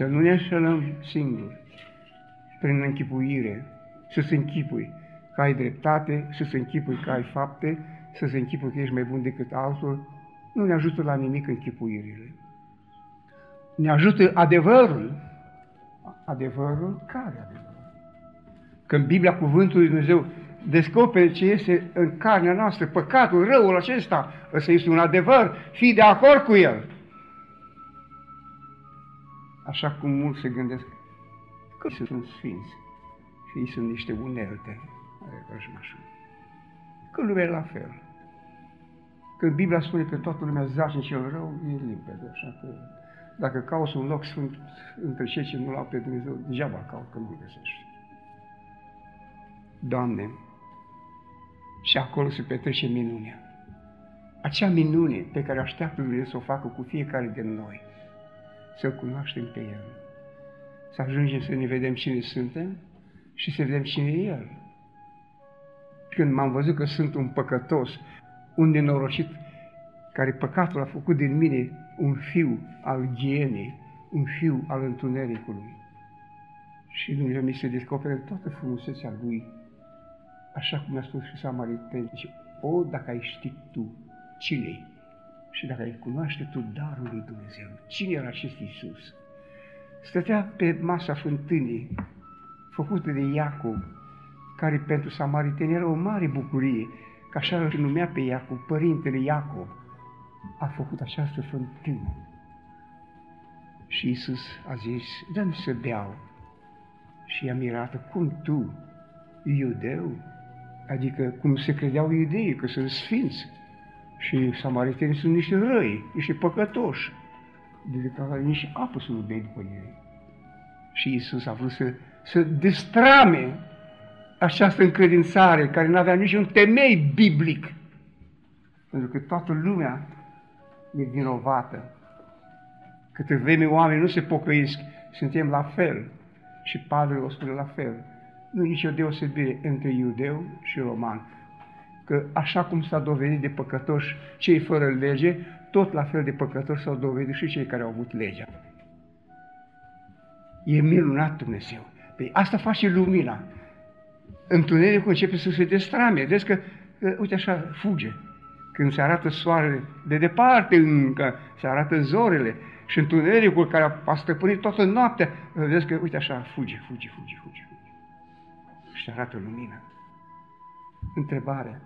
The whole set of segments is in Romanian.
Să nu ne înșelăm singuri prin închipuire, să se închipui că ai dreptate, să se închipui că ai fapte, să se închipui că ești mai bun decât altul, nu ne ajută la nimic închipuirile. Ne ajută adevărul. Adevărul? Care adevăr? Când Biblia, Cuvântul Lui Dumnezeu, descopere ce este în carnea noastră, păcatul, răul acesta, ăsta este un adevăr, fii de acord cu el. Așa cum mulți se gândesc că sunt sfinți și ei sunt niște unelte ale vrăjmașului. Că lumea e la fel. Când Biblia spune că toată lumea zace în cel rău, e limpede, așa că dacă cauți un loc sfânt între cei ce nu l-au pe Dumnezeu, degeaba caut că nu-l găsești. Doamne, și acolo se petrece minunea. Acea minune pe care așteaptă Dumnezeu să o facă cu fiecare din noi, să-L cunoaștem pe El, să ajungem să ne vedem cine suntem și să vedem cine e El. Când m-am văzut că sunt un păcătos, un nenorocit, care păcatul a făcut din mine un fiu al ghienei, un fiu al întunericului. Și Dumnezeu mi se descoperă toată frumusețea Lui așa cum a spus și Samariteni, zice, o, dacă ai ști tu cine și dacă ai cunoaște tu darul lui Dumnezeu, cine era acest Iisus? Stătea pe masa fântânii, făcută de Iacob, care pentru Samariteni era o mare bucurie, că așa îl numea pe Iacob, părintele Iacob, a făcut această fântână. Și Iisus a zis, dă să beau. Și i-a mirată, cum tu, iudeu, Adică cum se credeau iudeii, că sunt sfinți. Și samaritenii sunt niște răi, niște păcătoși. De care nici apă să nu bei după ei. Și Isus a vrut să, să destrame această încredințare care nu avea niciun temei biblic. Pentru că toată lumea e vinovată. Câte vreme oamenii nu se pocăiesc, suntem la fel. Și Pavel o spune la fel nu e nicio deosebire între iudeu și roman. Că așa cum s-a dovedit de păcătoși cei fără lege, tot la fel de păcătoși s-au dovedit și cei care au avut legea. E minunat Dumnezeu. Păi asta face lumina. Întunericul începe să se destrame. Vezi că, că, uite așa, fuge. Când se arată soarele, de departe încă se arată zorele și întunericul care a stăpânit toată noaptea, vezi că, uite așa, fuge, fuge, fuge, fuge și arată lumina. Întrebare.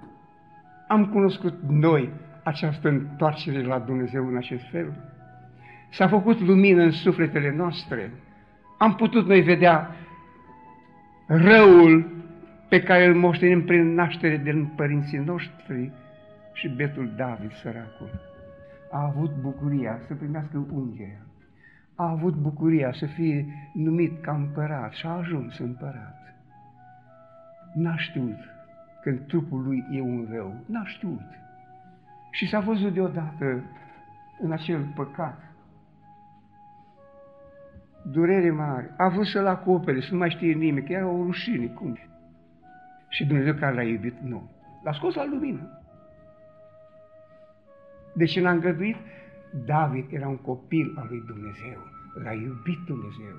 Am cunoscut noi această întoarcere la Dumnezeu în acest fel? S-a făcut lumină în sufletele noastre. Am putut noi vedea răul pe care îl moștenim prin naștere din părinții noștri și betul David, săracul. A avut bucuria să primească ungerea. A avut bucuria să fie numit ca împărat și a ajuns împărat. N-a știut când trupul lui e un rău. N-a știut. Și s-a văzut deodată în acel păcat. Durere mare. A vrut să-l acopere, să nu mai știe nimeni, că era o rușine. Cum? Și Dumnezeu care l-a iubit, nu. L-a scos la lumină. De ce n-a îngăduit? David era un copil al lui Dumnezeu. L-a iubit Dumnezeu.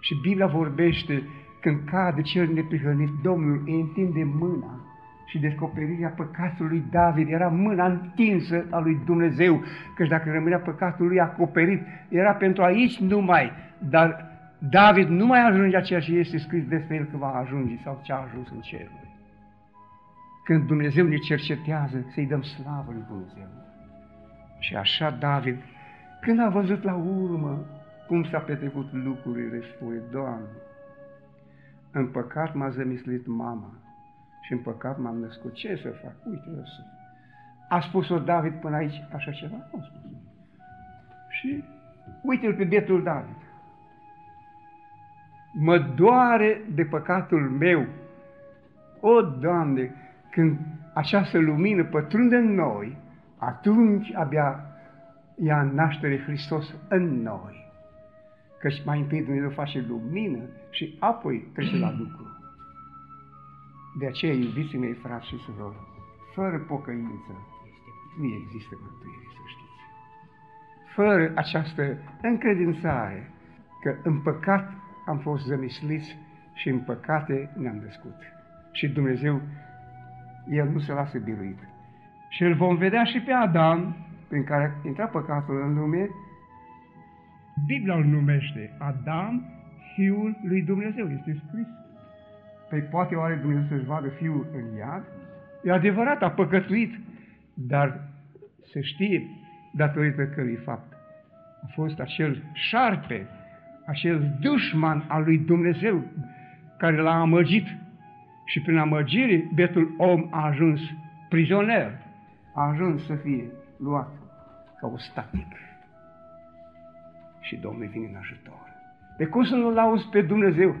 Și Biblia vorbește când cade cel neprihănit, Domnul îi întinde mâna și descoperirea păcatului lui David era mâna întinsă a lui Dumnezeu, căci dacă rămânea păcatul lui acoperit, era pentru aici numai, dar David nu mai ajungea ceea ce este scris despre el că va ajunge sau ce a ajuns în cer. Când Dumnezeu ne cercetează, să-i dăm slavă lui Dumnezeu. Și așa David, când a văzut la urmă cum s-a petrecut lucrurile, spune, Doamne, în păcat m-a zămislit mama și în păcat m-am născut. Ce să fac? Uite, să... A spus-o David până aici așa ceva? Nu a spus. Și uite-l pe bietul David. Mă doare de păcatul meu. O, Doamne, când această lumină pătrunde în noi, atunci abia ia naștere Hristos în noi. Căci mai întâi Dumnezeu face lumină și apoi trece la lucru. De aceea, iubiții mei, frați și surori, fără pocăință nu există mântuire, să știți. Fără această încredințare că în păcat am fost zămisliți și în păcate ne-am născut. Și Dumnezeu, El nu se lasă biruit. Și îl vom vedea și pe Adam, prin care a intrat păcatul în lume, Biblia îl numește Adam, Fiul lui Dumnezeu, este scris. Păi poate oare Dumnezeu să-și vadă Fiul în iad? E adevărat, a păcătuit, dar se știe datorită cărui fapt. A fost acel șarpe, acel dușman al lui Dumnezeu care l-a amăgit și prin amăgire betul om a ajuns prizonier, a ajuns să fie luat ca o static. Și Domnul vine în ajutor. De cum să nu lauzi pe Dumnezeu?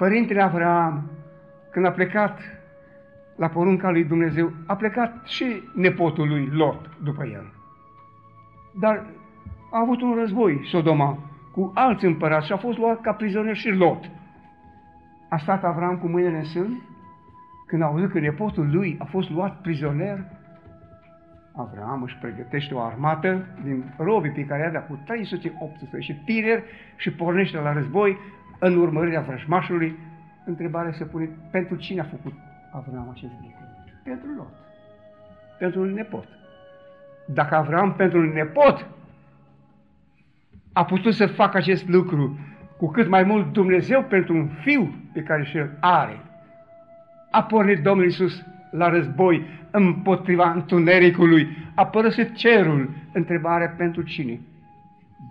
Părintele Avram, când a plecat la porunca lui Dumnezeu, a plecat și nepotul lui Lot după el. Dar a avut un război, Sodoma, cu alți împărați și a fost luat ca prizonier și Lot. A stat Avram cu mâinile în sân, când a auzit că nepotul lui a fost luat prizonier, Avram își pregătește o armată din robii pe care avea cu 318 tineri și pornește la război în urmărirea vrăjmașului. Întrebarea se pune, pentru cine a făcut Avram acest lucru? Pentru Lot. Pentru un nepot. Dacă Avram pentru un nepot a putut să facă acest lucru, cu cât mai mult Dumnezeu pentru un fiu pe care și-l are. A pornit Domnul Iisus la război împotriva întunericului, a părăsit cerul. Întrebarea pentru cine?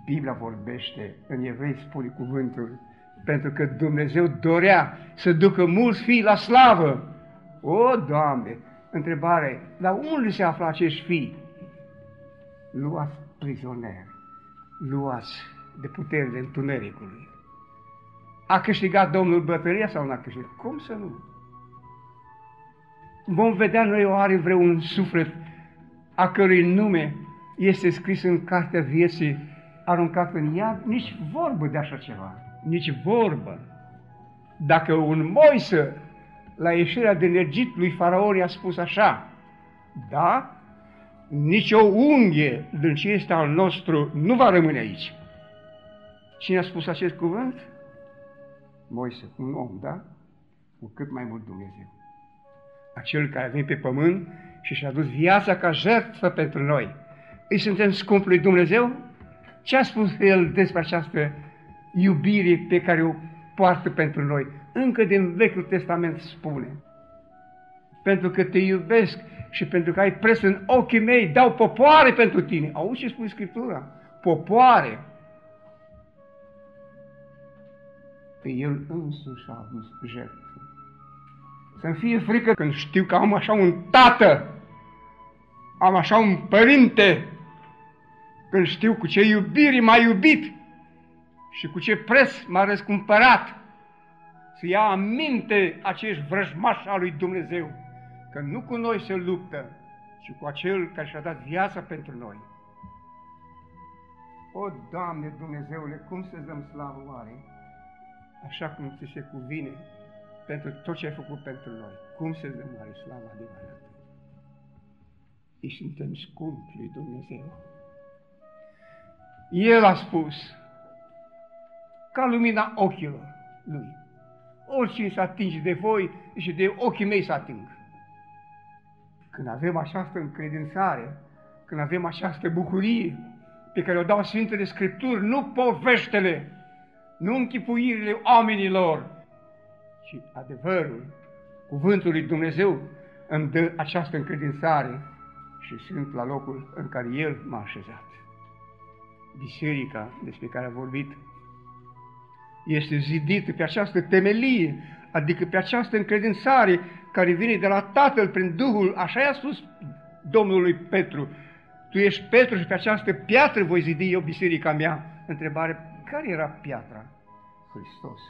Biblia vorbește, în evrei spune cuvântul, pentru că Dumnezeu dorea să ducă mulți fii la slavă. O, Doamne! Întrebare, la unde se află acești fii? Luați prizonieri, luați de puterile întunericului. A câștigat Domnul bătălia sau n-a câștigat? Cum să nu? Vom vedea noi oare vreun suflet a cărui nume este scris în cartea vieții aruncat în iad? Nici vorbă de așa ceva. Nici vorbă. Dacă un Moise la ieșirea din Egipt lui Faraon i-a spus așa, da, nici o unghie din ce este al nostru nu va rămâne aici. Cine a spus acest cuvânt? Moise, un om, da? Cu cât mai mult Dumnezeu. Acel care a venit pe pământ și și-a dus viața ca jertfă pentru noi. Îi suntem scump lui Dumnezeu? Ce a spus El despre această iubire pe care o poartă pentru noi? Încă din Vechiul Testament spune. Pentru că te iubesc și pentru că ai pres în ochii mei, dau popoare pentru tine. Auzi ce spune Scriptura? Popoare. Pe El însuși a adus jertfă. Să-mi fie frică când știu că am așa un tată, am așa un părinte, când știu cu ce iubire m-a iubit și cu ce preț m-a răscumpărat, să ia aminte acești vrăjmași al lui Dumnezeu, că nu cu noi se luptă, ci cu acel care și-a dat viața pentru noi. O, Doamne Dumnezeule, cum să dăm slavă oare? Așa cum ți se cuvine pentru tot ce ai făcut pentru noi. Cum să dăm oare slavă adevărată? Îi suntem scumpi lui Dumnezeu. El a spus, ca lumina ochilor lui. Oricine să atinge de voi și de ochii mei să ating. Când avem această încredințare, când avem această bucurie pe care o dau Sfintele Scripturi, nu poveștele, nu închipuirile oamenilor, ci adevărul, cuvântul lui Dumnezeu îmi dă această încredințare și sunt la locul în care El m-a așezat. Biserica despre care a vorbit este zidită pe această temelie, adică pe această încredințare care vine de la Tatăl prin Duhul, așa i-a spus Domnului Petru, tu ești Petru și pe această piatră voi zidi eu biserica mea. Întrebare, care era piatra? Hristos,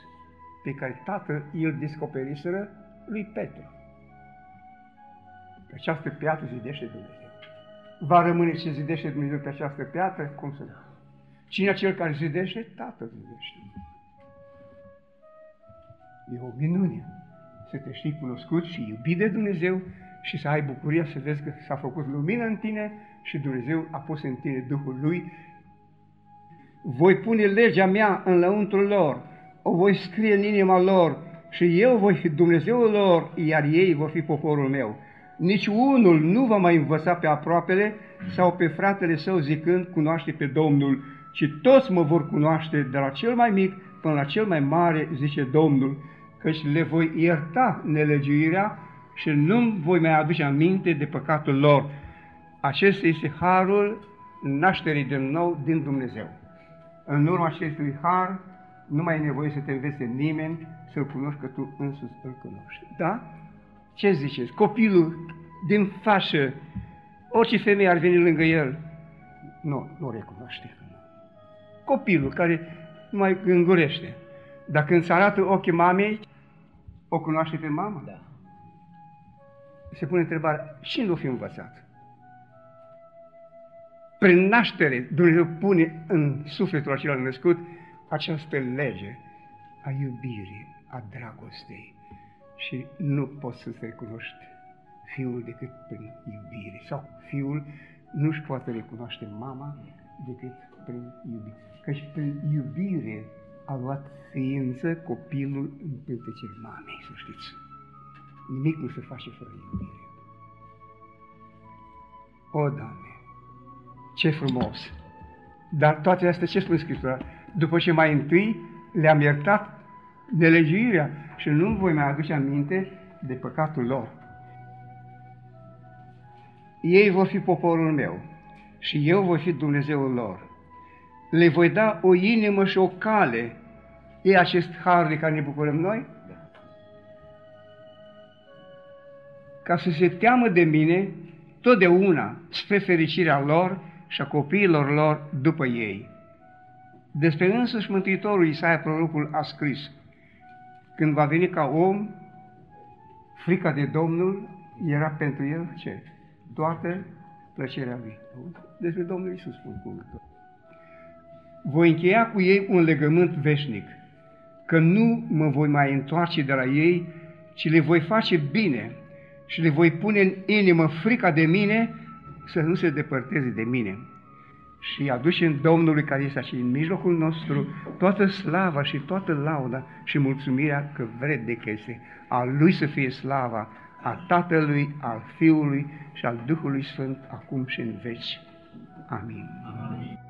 pe care Tatăl îl descoperiseră lui Petru. Pe această piatră zidește Dumnezeu. Va rămâne ce zidește Dumnezeu pe această piatră? Cum să da? Cine cel care zidește? Tatăl zidește. E o minune să te știi cunoscut și iubit de Dumnezeu și să ai bucuria să vezi că s-a făcut lumină în tine și Dumnezeu a pus în tine Duhul Lui voi pune legea mea în lăuntrul lor, o voi scrie în inima lor și eu voi fi Dumnezeul lor, iar ei vor fi poporul meu. Nici unul nu va mai învăța pe aproapele sau pe fratele său zicând, cunoaște pe Domnul, ci toți mă vor cunoaște de la cel mai mic până la cel mai mare, zice Domnul, căci le voi ierta nelegiuirea și nu voi mai aduce aminte de păcatul lor. Acesta este harul nașterii de nou din Dumnezeu. În urma acestui har, nu mai e nevoie să te învețe nimeni să-L cunoști, că tu însuți îl cunoști. Da? Ce ziceți? Copilul din fașă, orice femeie ar veni lângă el, nu, nu recunoaște. Copilul care nu mai gângurește. Dar când se arată ochii mamei, o cunoaște pe mama? Da. Se pune întrebarea, și nu fi învățat? Prin naștere, Dumnezeu pune în sufletul acela născut această lege a iubirii, a dragostei. Și nu poți să-ți recunoști fiul decât prin iubire. Sau fiul nu-și poate recunoaște mama decât prin iubire. Căci prin iubire a luat ființă copilul în pântecele mamei, să știți. Nimic nu se face fără iubire. O, Doamne, ce frumos! Dar toate astea ce spune Scriptura? După ce mai întâi le-am iertat nelegiuirea și nu voi mai aduce aminte de păcatul lor. Ei vor fi poporul meu și eu voi fi Dumnezeul lor. Le voi da o inimă și o cale. E acest har de care ne bucurăm noi? Ca să se teamă de mine totdeauna spre fericirea lor și a copiilor lor după ei. Despre însuși Mântuitorul Isaia prorocul a scris, când va veni ca om, frica de Domnul era pentru el ce? Toată plăcerea lui. Despre Domnul Iisus spun cuvântul. Voi încheia cu ei un legământ veșnic, că nu mă voi mai întoarce de la ei, ci le voi face bine și le voi pune în inimă frica de mine să nu se depărteze de mine. Și aducem Domnului care este și în mijlocul nostru toată slava și toată lauda și mulțumirea că vrede că este. A Lui să fie slava, a Tatălui, al Fiului și al Duhului Sfânt, acum și în veci. Amin. Amin.